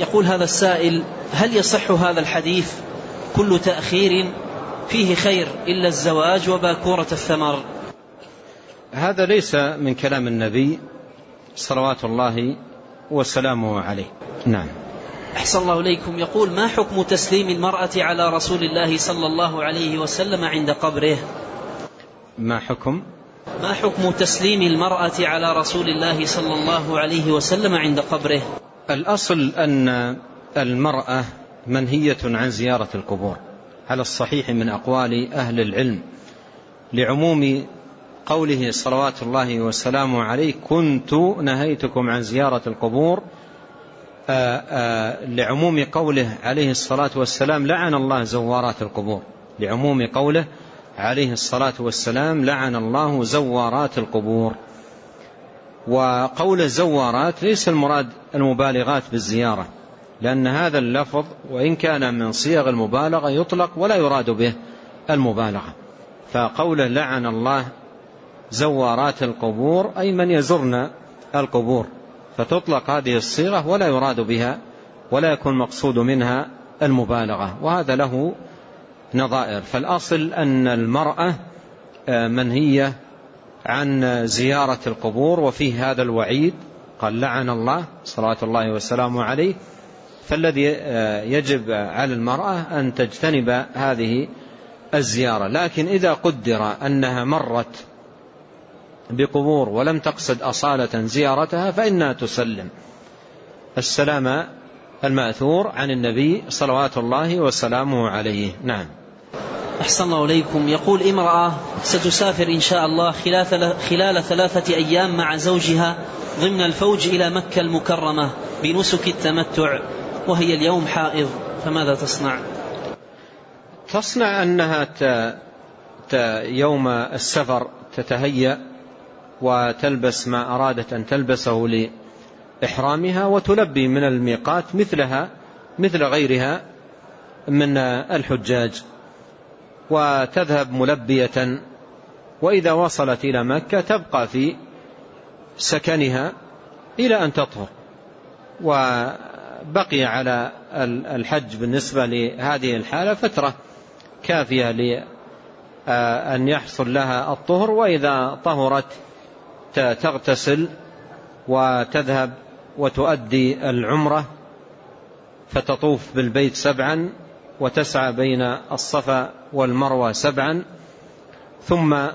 يقول هذا السائل هل يصح هذا الحديث؟ كل تأخير فيه خير إلا الزواج وباكورة الثمر. هذا ليس من كلام النبي صلوات الله وسلامه عليه. نعم. أحسن الله إليكم. يقول ما حكم تسليم المرأة على رسول الله صلى الله عليه وسلم عند قبره؟ ما حكم؟ ما حكم تسليم المرأة على رسول الله صلى الله عليه وسلم عند قبره؟ الأصل أن المرأة منهية عن زيارة القبور على الصحيح من أقوال أهل العلم. لعموم قوله صلوات الله وسلامه عليه كنت نهيتكم عن زيارة القبور. آآ آآ لعموم قوله عليه الصلاة والسلام لعن الله زوارات القبور. لعموم قوله عليه الصلاة والسلام لعن الله زوارات القبور. وقول الزوارات ليس المراد المبالغات بالزيارة لأن هذا اللفظ وإن كان من صيغ المبالغة يطلق ولا يراد به المبالغة. فقوله لعن الله زوارات القبور أي من يزرن القبور فتطلق هذه الصيغة ولا يراد بها ولا يكون مقصود منها المبالغة وهذا له نظائر. فالأصل أن المرأة منهية عن زيارة القبور وفيه هذا الوعيد قال لعن الله صلوات الله وسلامه عليه فالذي يجب على المرأة أن تجتنب هذه الزيارة. لكن إذا قدر أنها مرت بقبور ولم تقصد أصالة زيارتها فإنها تسلم. السلام المأثور عن النبي صلوات الله وسلامه عليه. نعم. أحسن الله إليكم. يقول امرأة ستسافر إن شاء الله خلال ثلاثة أيام مع زوجها ضمن الفوج إلى مكة المكرمة بنسك التمتع وهي اليوم حائض. فماذا تصنع؟ تصنع أنها ت... ت... يوم السفر تتهيأ وتلبس ما أرادت أن تلبسه لإحرامها وتلبي من الميقات مثلها مثل غيرها من الحجاج. وتذهب ملبية وإذا وصلت إلى مكة تبقى في سكنها إلى أن تطهر. وبقي على الحج بالنسبة لهذه الحالة فترة كافية لأن يحصل لها الطهر وإذا طهرت تغتسل وتذهب وتؤدي العمرة فتطوف بالبيت سبعا وتسعى بين الصفا والمروة سبعا ثم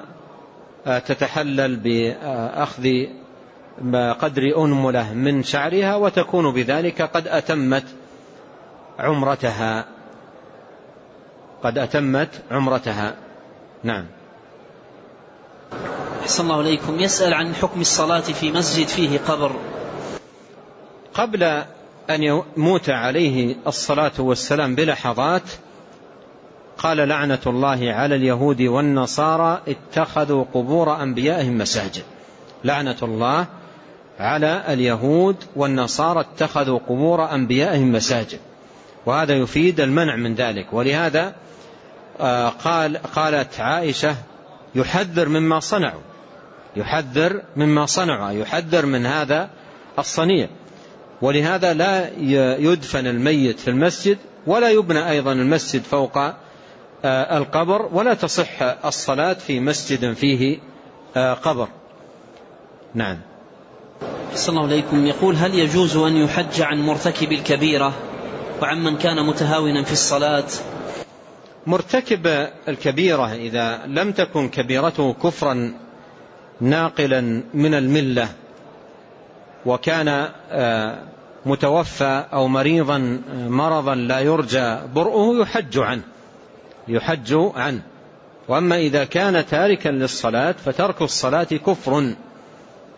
تتحلل بأخذ قدر أنملة من شعرها وتكون بذلك قد أتمت عمرتها. قد أتمت عمرتها. نعم. أحسن الله إليكم. يسأل عن حكم الصلاة في مسجد فيه قبر. قبل أن يموت عليه الصلاة والسلام بلحظات. قال لعنة الله على اليهود والنصارى اتخذوا قبور أنبيائهم مساجد. لعنة الله على اليهود والنصارى اتخذوا قبور أنبيائهم مساجد. وهذا يفيد المنع من ذلك. ولهذا قال قالت عائشة يحذر مما صنعوا. يحذر مما صنعوا يحذر من هذا الصنيع. ولهذا لا يدفن الميت في المسجد ولا يبنى أيضا المسجد فوق القبر ولا تصح الصلاة في مسجد فيه قبر. نعم. صلى الله عليكم يقول هل يجوز أن يحج عن مرتكب الكبيرة وعن من كان متهاونا في الصلاة؟ مرتكب الكبيرة إذا لم تكن كبيرته كفرا ناقلا من الملة وكان متوفى أو مريضا مرضا لا يرجى برؤه يحج عنه يحج عنه. وأما إذا كان تاركا للصلاة فترك الصلاة كفر.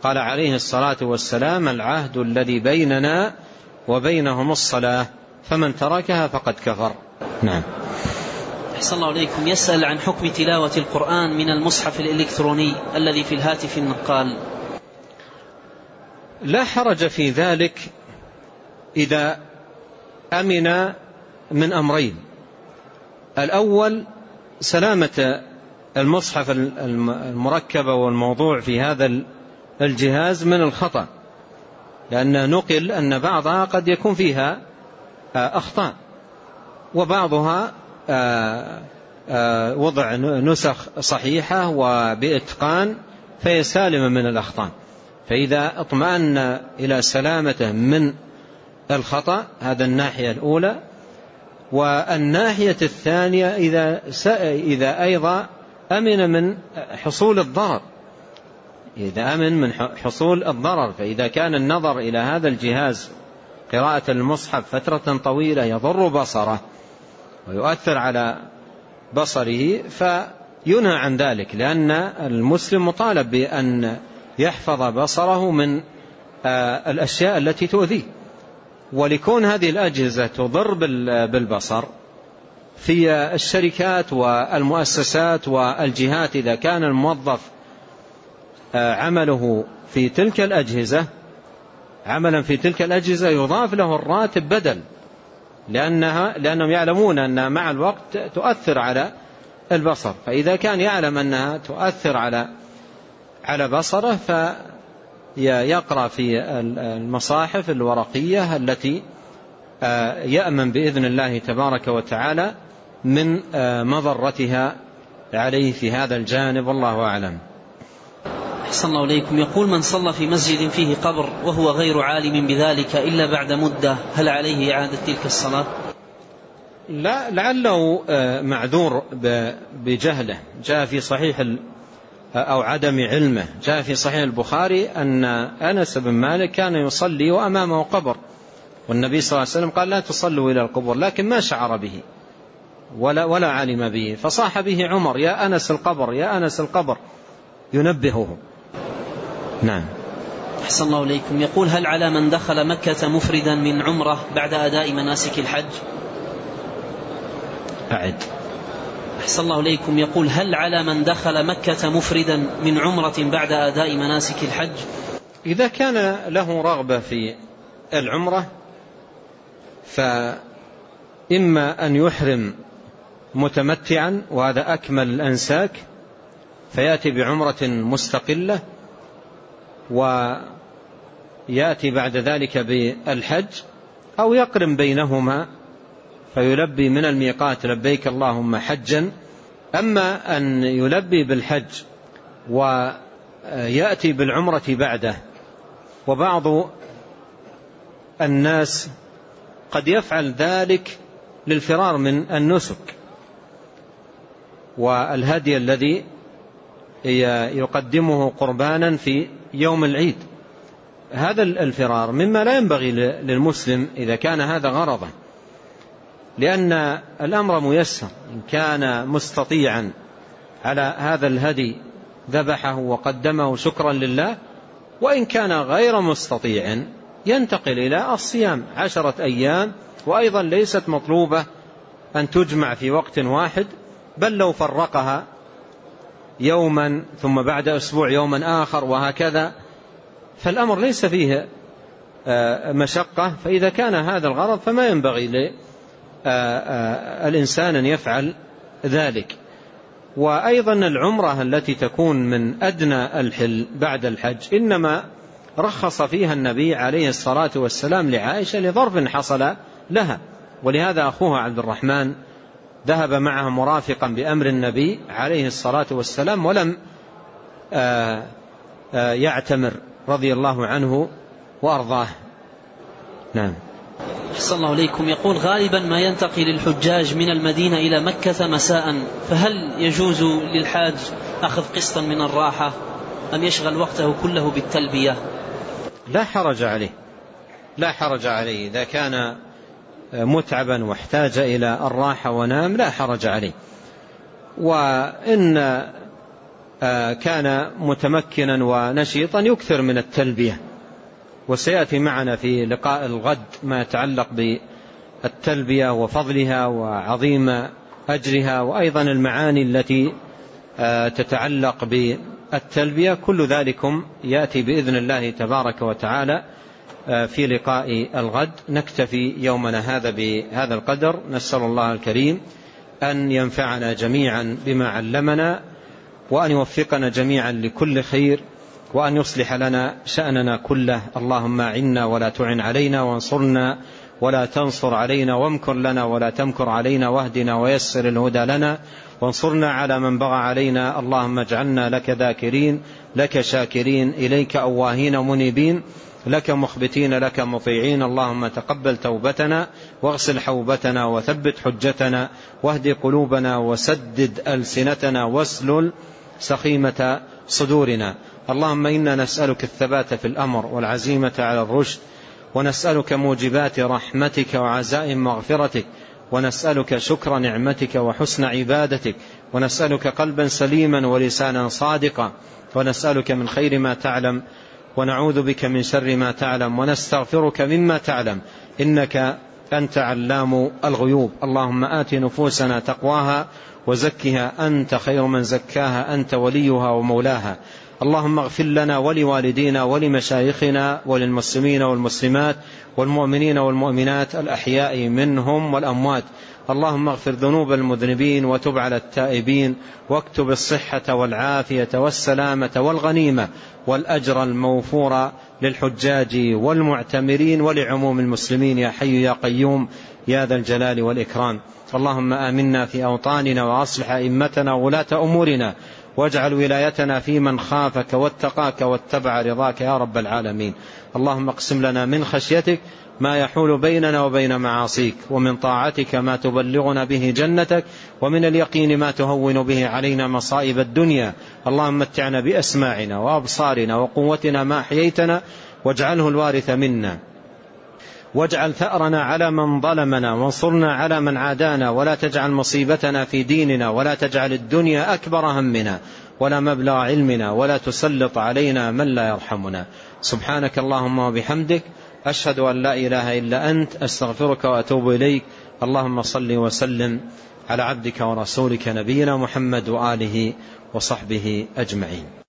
قال عليه الصلاة والسلام العهد الذي بيننا وبينهم الصلاة فمن تركها فقد كفر. نعم. أحسن الله عليكم. يسأل عن حكم تلاوة القرآن من المصحف الإلكتروني الذي في الهاتف النقال لا حرج في ذلك إذا أمن من أمرين. الأول سلامة المصحف المركب والموضوع في هذا الجهاز من الخطأ لأن نقل أن بعضها قد يكون فيها أخطاء وبعضها وضع نسخ صحيحة وبإتقان فهي سالمة من الأخطاء. فإذا اطمأن إلى سلامته من الخطأ هذا الناحية الأولى. والناحية الثانية إذا, إذا أيضا أمن من حصول الضرر. إذا أمن من حصول الضرر فإذا كان النظر إلى هذا الجهاز قراءة المصحف فترة طويلة يضر بصره ويؤثر على بصره فينهى عن ذلك لأن المسلم مطالب بأن يحفظ بصره من آه، الأشياء التي تؤذيه. ولكون هذه الأجهزة تضر بالبصر في الشركات والمؤسسات والجهات إذا كان الموظف آه، عمله في تلك الأجهزة عملا في تلك الأجهزة يضاف له الراتب بدل لأنها لأنهم يعلمون أنها مع الوقت تؤثر على البصر. فإذا كان يعلم أنها تؤثر على على بصره فيقرأ في المصاحف الورقية التي آه، يأمن بإذن الله تبارك وتعالى من آه، مضرتها عليه في هذا الجانب والله أعلم. أحسن الله إليكم. يقول من صلى في مسجد فيه قبر وهو غير عالم بذلك إلا بعد مدة هل عليه إعادة تلك الصلاة؟ لا لعله آه، معذور بجهله. جاء في صحيح أو عدم علمه. جاء في صحيح البخاري أن أنس بن مالك كان يصلي وأمامه قبر. والنبي صلى الله عليه وسلم قال لا تصلوا إلى القبور لكن ما شعر به. ولا, ولا علم به. فصاح به عمر يا أنس القبر يا أنس القبر. ينبهه. نعم. أحسن الله إليكم. يقول هل على من دخل مكة مفردا من عمرة بعد أداء مناسك الحج؟ أعد. أحسن الله إليكم. يقول هل على من دخل مكة مفردا من عمرة بعد أداء مناسك الحج؟ إذا كان له رغبة في العمرة فإما أن يحرم متمتعا وهذا أكمل الأنساك فيأتي بعمرة مستقلة ويأتي بعد ذلك بالحج أو يقرن بينهما فيلبي من الميقات لبيك اللهم حجا. أما أن يلبي بالحج ويأتي بالعمرة بعده وبعض الناس قد يفعل ذلك للفرار من النسك والهدي الذي يقدمه قربانا في يوم العيد. هذا الفرار مما لا ينبغي للمسلم إذا كان هذا غرضه لأن الأمر ميسر إن كان مستطيعا على هذا الهدي ذبحه وقدمه شكرا لله وإن كان غير مستطيع ينتقل إلى الصيام عشرة أيام وأيضا ليست مطلوبة أن تجمع في وقت واحد بل لو فرقها يوما ثم بعد أسبوع يوما آخر وهكذا فالأمر ليس فيه آه، مشقة فإذا كان هذا الغرض فما ينبغي الإنسان أن يفعل ذلك. وأيضا العمرة التي تكون من أدنى الحل بعد الحج إنما رخص فيها النبي عليه الصلاة والسلام لعائشة لظرف حصل لها. ولهذا أخوها عبد الرحمن ذهب معها مرافقا بأمر النبي عليه الصلاة والسلام ولم آه، آه، يعتمر رضي الله عنه وأرضاه. نعم. أحسن الله إليكم يقول غالبا ما ينتقل الحجاج من المدينة إلى مكة مساء فهل يجوز للحاج أخذ قسطا من الراحة؟ أم يشغل وقته كله بالتلبية؟ لا حرج عليه. لا حرج عليه. إذا كان متعبا واحتاج إلى الراحة ونام لا حرج عليه. وإن آه، كان متمكنا ونشيطا يكثر من التلبية. وسيأتي معنا في لقاء الغد ما يتعلق بالتلبية وفضلها وعظيم أجرها وأيضا المعاني التي آه، تتعلق بالتلبية. كل ذلكم يأتي بإذن الله تبارك وتعالى آه، في لقاء الغد. نكتفي يومنا هذا بهذا القدر. نسأل الله الكريم أن ينفعنا جميعا بما علمنا وأن يوفقنا جميعا لكل خير. وأن يصلح لنا شأننا كله. اللهم عنا ولا تعن علينا وانصرنا ولا تنصر علينا وامكر لنا ولا تمكر علينا واهدنا ويسر الهدى لنا وانصرنا على من بغى علينا. اللهم اجعلنا لك ذاكرين لك شاكرين إليك أواهين منيبين لك مخبتين لك مطيعين. اللهم تقبل توبتنا واغسل حوبتنا وثبت حجتنا واهد قلوبنا وسدد ألسنتنا واسلل سخيمة صدورنا. اللهم إنا نسألك الثبات في الأمر والعزيمة على الرشد ونسألك موجبات رحمتك وعزائم مغفرتك ونسألك شكر نعمتك وحسن عبادتك ونسألك قلبا سليما ولسانا صادقا ونسألك من خير ما تعلم ونعوذ بك من شر ما تعلم ونستغفرك مما تعلم. إنك أنت علام الغيوب. اللهم آت نفوسنا تقواها وزكها. أنت خير من زكاها. أنت وليها ومولاها. اللهم اغفر لنا ولوالدينا ولمشايخنا وللمسلمين والمسلمات والمؤمنين والمؤمنات الأحياء منهم والأموات. اللهم اغفر ذنوب المذنبين وتب على التائبين واكتب الصحة والعافية والسلامة والغنيمة والأجر الموفور للحجاج والمعتمرين ولعموم المسلمين يا حي يا قيوم يا ذا الجلال والإكرام. اللهم آمنا في أوطاننا وأصلح أئمتنا ولاة أمورنا. واجعل ولايتنا في من خافك واتقاك واتبع رضاك يا رب العالمين. اللهم اقسم لنا من خشيتك ما يحول بيننا وبين معاصيك ومن طاعتك ما تبلغنا به جنتك ومن اليقين ما تهون به علينا مصائب الدنيا. اللهم متعنا بأسماعنا وأبصارنا وقوتنا ما أحييتنا واجعله الوارث منا. واجعل ثأرنا على من ظلمنا وانصرنا على من عادانا ولا تجعل مصيبتنا في ديننا ولا تجعل الدنيا أكبر همنا ولا مبلغ علمنا ولا تسلط علينا من لا يرحمنا. سبحانك اللهم وبحمدك أشهد أن لا إله إلا أنت أستغفرك وأتوب إليك. اللهم صل وسلم على عبدك ورسولك نبينا محمد وآله وصحبه أجمعين.